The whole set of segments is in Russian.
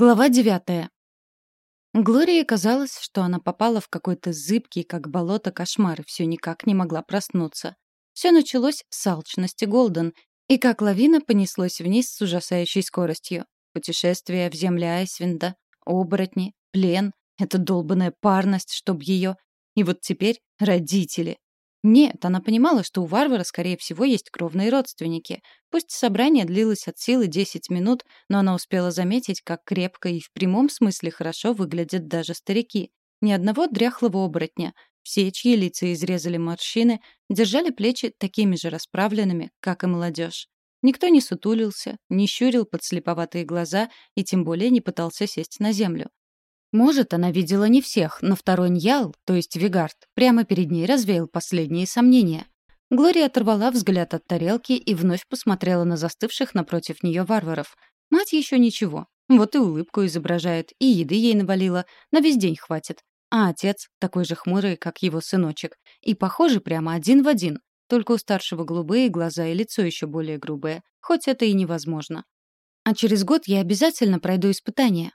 Глава девятая. Глории казалось, что она попала в какой-то зыбкий, как болото, кошмар и все никак не могла проснуться. Все началось с алчности Голден, и как лавина понеслось вниз с ужасающей скоростью. Путешествие в земля Айсвинда, оборотни, плен, эта долбанная парность, чтоб ее... И вот теперь родители. Нет, она понимала, что у варвара, скорее всего, есть кровные родственники. Пусть собрание длилось от силы 10 минут, но она успела заметить, как крепко и в прямом смысле хорошо выглядят даже старики. Ни одного дряхлого оборотня. Все, чьи лица изрезали морщины, держали плечи такими же расправленными, как и молодежь. Никто не сутулился, не щурил подслеповатые глаза и тем более не пытался сесть на землю. Может, она видела не всех, но второй Ньял, то есть Вигард, прямо перед ней развеял последние сомнения. Глория оторвала взгляд от тарелки и вновь посмотрела на застывших напротив нее варваров. Мать еще ничего. Вот и улыбку изображает, и еды ей навалила. На весь день хватит. А отец такой же хмурый, как его сыночек. И похожи прямо один в один. Только у старшего голубые глаза и лицо еще более грубое. Хоть это и невозможно. А через год я обязательно пройду испытание.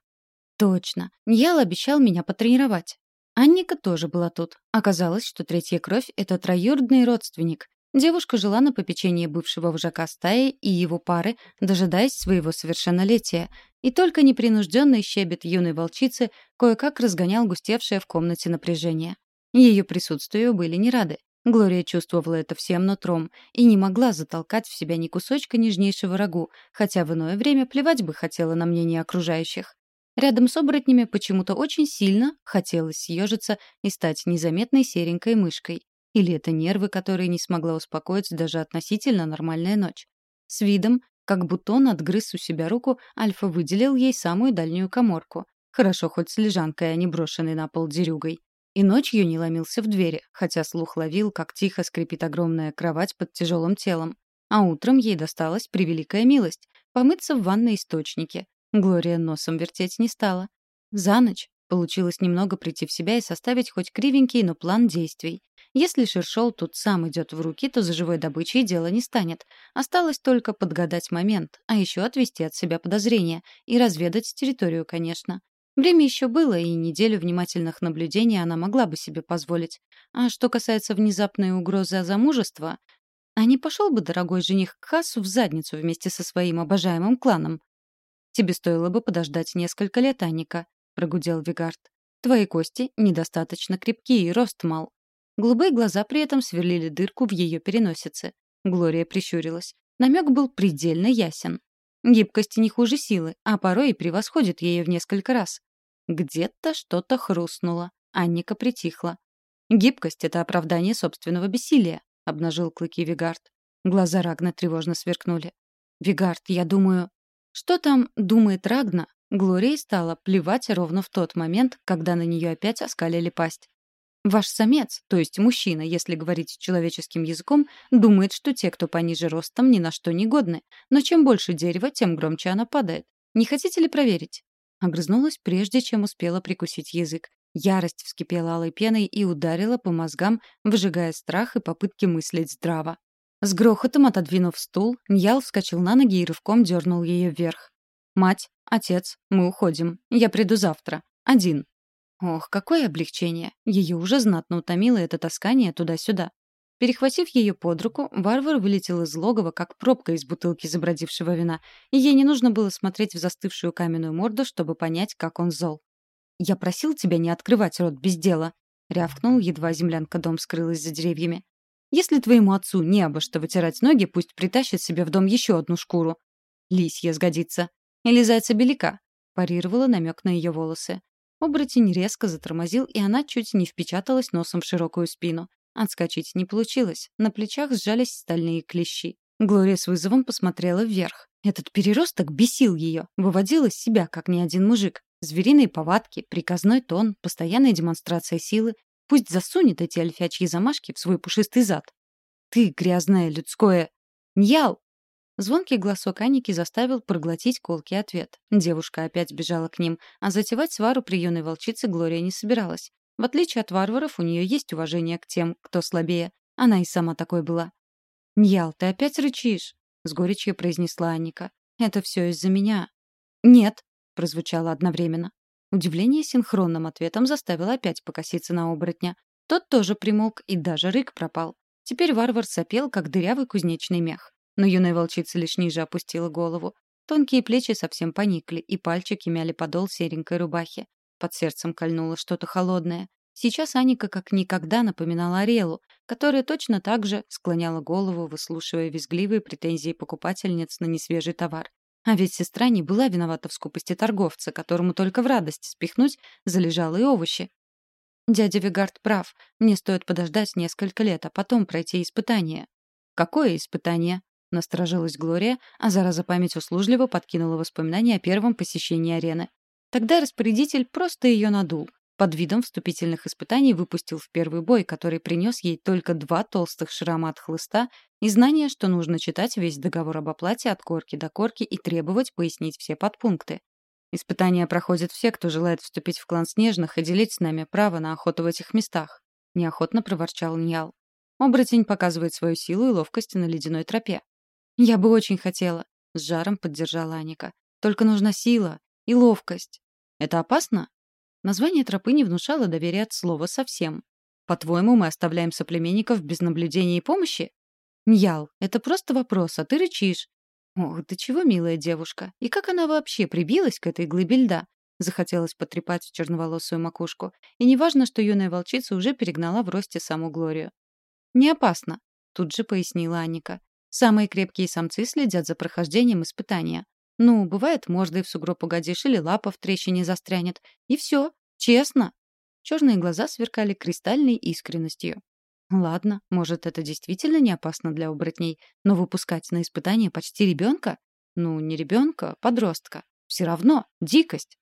Точно. Ньял обещал меня потренировать. Анника тоже была тут. Оказалось, что третья кровь — это троюродный родственник. Девушка жила на попечении бывшего вожака стаи и его пары, дожидаясь своего совершеннолетия. И только непринужденный щебет юной волчицы кое-как разгонял густевшее в комнате напряжение. Ее присутствию были не рады. Глория чувствовала это всем нутром и не могла затолкать в себя ни кусочка нежнейшего рагу, хотя в иное время плевать бы хотела на мнение окружающих. Рядом с оборотнями почему-то очень сильно хотелось съежиться и стать незаметной серенькой мышкой. Или это нервы, которые не смогла успокоить даже относительно нормальная ночь. С видом, как бутон отгрыз у себя руку, Альфа выделил ей самую дальнюю коморку. Хорошо хоть с лежанкой, а не брошенной на пол дерюгой. И ночью не ломился в двери, хотя слух ловил, как тихо скрипит огромная кровать под тяжелым телом. А утром ей досталась превеликая милость — помыться в ванной источнике, Глория носом вертеть не стала. За ночь получилось немного прийти в себя и составить хоть кривенький, но план действий. Если Шершоу тут сам идет в руки, то за живой добычей дело не станет. Осталось только подгадать момент, а еще отвести от себя подозрения и разведать территорию, конечно. Время еще было, и неделю внимательных наблюдений она могла бы себе позволить. А что касается внезапной угрозы замужества, а не пошел бы дорогой жених к Хасу в задницу вместе со своим обожаемым кланом? «Тебе стоило бы подождать несколько лет, Анника», — прогудел Вигард. «Твои кости недостаточно крепкие и рост мал». Голубые глаза при этом сверлили дырку в ее переносице. Глория прищурилась. Намек был предельно ясен. Гибкости не хуже силы, а порой и превосходит ее в несколько раз. Где-то что-то хрустнуло. Анника притихла. «Гибкость — это оправдание собственного бессилия», — обнажил клыки Вигард. Глаза Рагна тревожно сверкнули. «Вигард, я думаю...» Что там думает Рагна, Глории стало плевать ровно в тот момент, когда на нее опять оскалили пасть. Ваш самец, то есть мужчина, если говорить человеческим языком, думает, что те, кто пониже ростом, ни на что не годны. Но чем больше дерева, тем громче она падает. Не хотите ли проверить? Огрызнулась, прежде чем успела прикусить язык. Ярость вскипела алой пеной и ударила по мозгам, выжигая страх и попытки мыслить здраво. С грохотом отодвинув стул, Ньял вскочил на ноги и рывком дернул ее вверх. «Мать, отец, мы уходим. Я приду завтра. Один». Ох, какое облегчение. Ее уже знатно утомило это таскание туда-сюда. Перехватив ее под руку, варвар вылетел из логова, как пробка из бутылки забродившего вина, и ей не нужно было смотреть в застывшую каменную морду, чтобы понять, как он зол. «Я просил тебя не открывать рот без дела», — рявкнул, едва землянка дом скрылась за деревьями. Если твоему отцу не обо что вытирать ноги, пусть притащит себе в дом еще одну шкуру. Лисья сгодится. Или зайца белика. Парировала намек на ее волосы. Оборотень резко затормозил, и она чуть не впечаталась носом в широкую спину. Отскочить не получилось. На плечах сжались стальные клещи. Глория с вызовом посмотрела вверх. Этот переросток бесил ее, выводил из себя, как ни один мужик. Звериные повадки, приказной тон, постоянная демонстрация силы, Пусть засунет эти альфячьи замашки в свой пушистый зад. Ты, грязное людское... Ньял! Звонкий голосок Аники заставил проглотить колкий ответ. Девушка опять бежала к ним, а затевать свару при юной волчице Глория не собиралась. В отличие от варваров, у нее есть уважение к тем, кто слабее. Она и сама такой была. «Ньял, ты опять рычишь?» — с горечью произнесла Анника. «Это все из-за меня». «Нет». прозвучало одновременно. Удивление синхронным ответом заставило опять покоситься на оборотня. Тот тоже примолк, и даже рык пропал. Теперь варвар сопел, как дырявый кузнечный мех. Но юная волчица лишь ниже опустила голову. Тонкие плечи совсем поникли, и пальчики мяли подол серенькой рубахи. Под сердцем кольнуло что-то холодное. Сейчас Аника как никогда напоминала Арелу, которая точно так же склоняла голову, выслушивая визгливые претензии покупательниц на несвежий товар. А ведь сестра не была виновата в скупости торговца, которому только в радости спихнуть залежалые овощи. Дядя Вигард прав. Мне стоит подождать несколько лет, а потом пройти испытание. Какое испытание? Насторожилась Глория, а зараза память услужливо подкинула воспоминания о первом посещении арены. Тогда распорядитель просто ее надул. Под видом вступительных испытаний выпустил в первый бой, который принес ей только два толстых шрама от хлыста и знание, что нужно читать весь договор об оплате от корки до корки и требовать пояснить все подпункты. Испытания проходят все, кто желает вступить в клан Снежных и делить с нами право на охоту в этих местах. Неохотно проворчал Ньял. Оборотень показывает свою силу и ловкость на ледяной тропе. «Я бы очень хотела», — с жаром поддержала Аника. «Только нужна сила и ловкость. Это опасно?» Название тропы не внушало доверия от слова совсем. По-твоему, мы оставляем соплеменников без наблюдения и помощи? Ньял, это просто вопрос, а ты рычишь. Ох, да чего милая девушка. И как она вообще прибилась к этой глыбе льда? Захотелось потрепать черноволосую макушку. И неважно, что юная волчица уже перегнала в росте саму Глорию. «Не опасно», — тут же пояснила Аника. «Самые крепкие самцы следят за прохождением испытания. Ну, бывает, мордой в сугроб угодишь или лапа в трещине застрянет. И все. Честно. Черные глаза сверкали кристальной искренностью. Ладно, может, это действительно не опасно для оборотней, но выпускать на испытание почти ребенка? Ну, не ребенка, подростка. Все равно, дикость.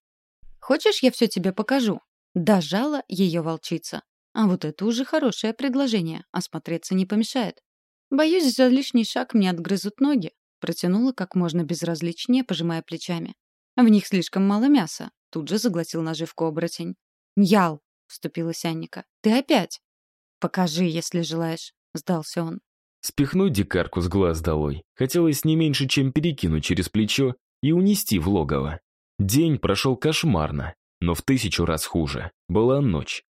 Хочешь, я все тебе покажу? Дожала ее волчица. А вот это уже хорошее предложение, осмотреться не помешает. Боюсь, за лишний шаг мне отгрызут ноги, Протянула как можно безразличнее, пожимая плечами. В них слишком мало мяса. Тут же заглотил наживку оборотень. «Ял!» — вступилась Анника. «Ты опять?» «Покажи, если желаешь», — сдался он. Спихнуть дикарку с глаз долой хотелось не меньше, чем перекинуть через плечо и унести в логово. День прошел кошмарно, но в тысячу раз хуже. Была ночь.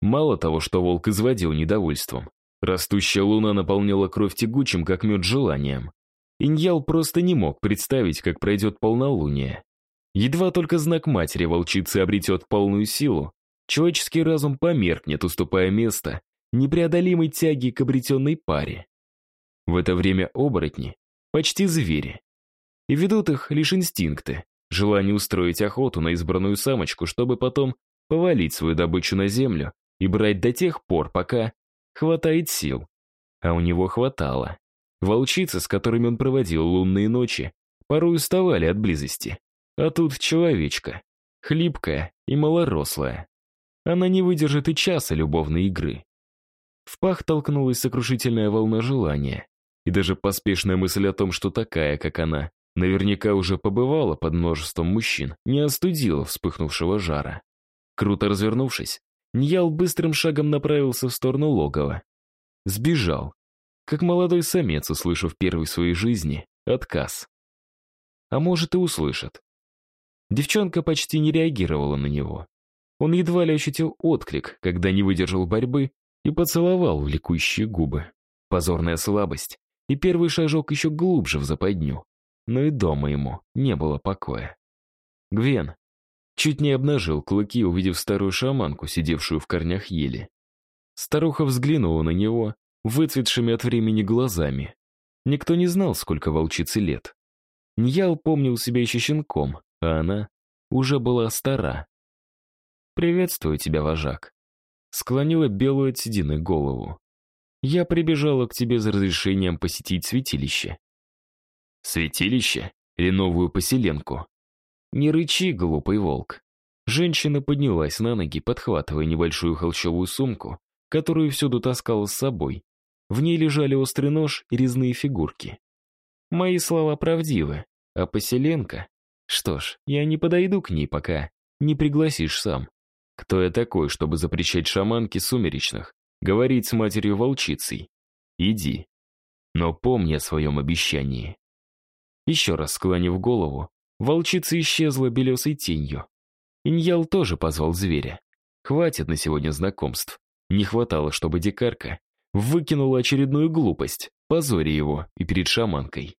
Мало того, что волк изводил недовольством. Растущая луна наполняла кровь тягучим, как мед, желанием. Иньял просто не мог представить, как пройдет полнолуние. Едва только знак матери волчицы обретет полную силу, человеческий разум померкнет, уступая место непреодолимой тяги к обретенной паре. В это время оборотни — почти звери. И ведут их лишь инстинкты, желание устроить охоту на избранную самочку, чтобы потом повалить свою добычу на землю и брать до тех пор, пока хватает сил. А у него хватало. Волчицы, с которыми он проводил лунные ночи, порой уставали от близости. А тут человечка, хлипкая и малорослая. Она не выдержит и часа любовной игры. В пах толкнулась сокрушительная волна желания. И даже поспешная мысль о том, что такая, как она, наверняка уже побывала под множеством мужчин, не остудила вспыхнувшего жара. Круто развернувшись, Ньял быстрым шагом направился в сторону логова. Сбежал, как молодой самец, услышав первый в своей жизни отказ. А может и услышит. Девчонка почти не реагировала на него. Он едва ли ощутил отклик, когда не выдержал борьбы и поцеловал в ликующие губы. Позорная слабость и первый шажок еще глубже в западню. Но и дома ему не было покоя. Гвен чуть не обнажил клыки, увидев старую шаманку, сидевшую в корнях ели. Старуха взглянула на него выцветшими от времени глазами. Никто не знал, сколько волчице лет. Ньял помнил себя еще щенком, а она уже была стара. «Приветствую тебя, вожак», — склонила белую от седины голову. «Я прибежала к тебе за разрешением посетить святилище». «Святилище? Или новую поселенку?» «Не рычи, глупый волк». Женщина поднялась на ноги, подхватывая небольшую холщовую сумку, которую всюду таскала с собой, в ней лежали острый нож и резные фигурки. Мои слова правдивы, а поселенка... Что ж, я не подойду к ней, пока не пригласишь сам. Кто я такой, чтобы запрещать шаманке сумеречных говорить с матерью-волчицей? Иди. Но помни о своем обещании. Еще раз склонив голову, волчица исчезла белесой тенью. Иньял тоже позвал зверя. Хватит на сегодня знакомств. Не хватало, чтобы дикарка выкинула очередную глупость, позоря его и перед шаманкой.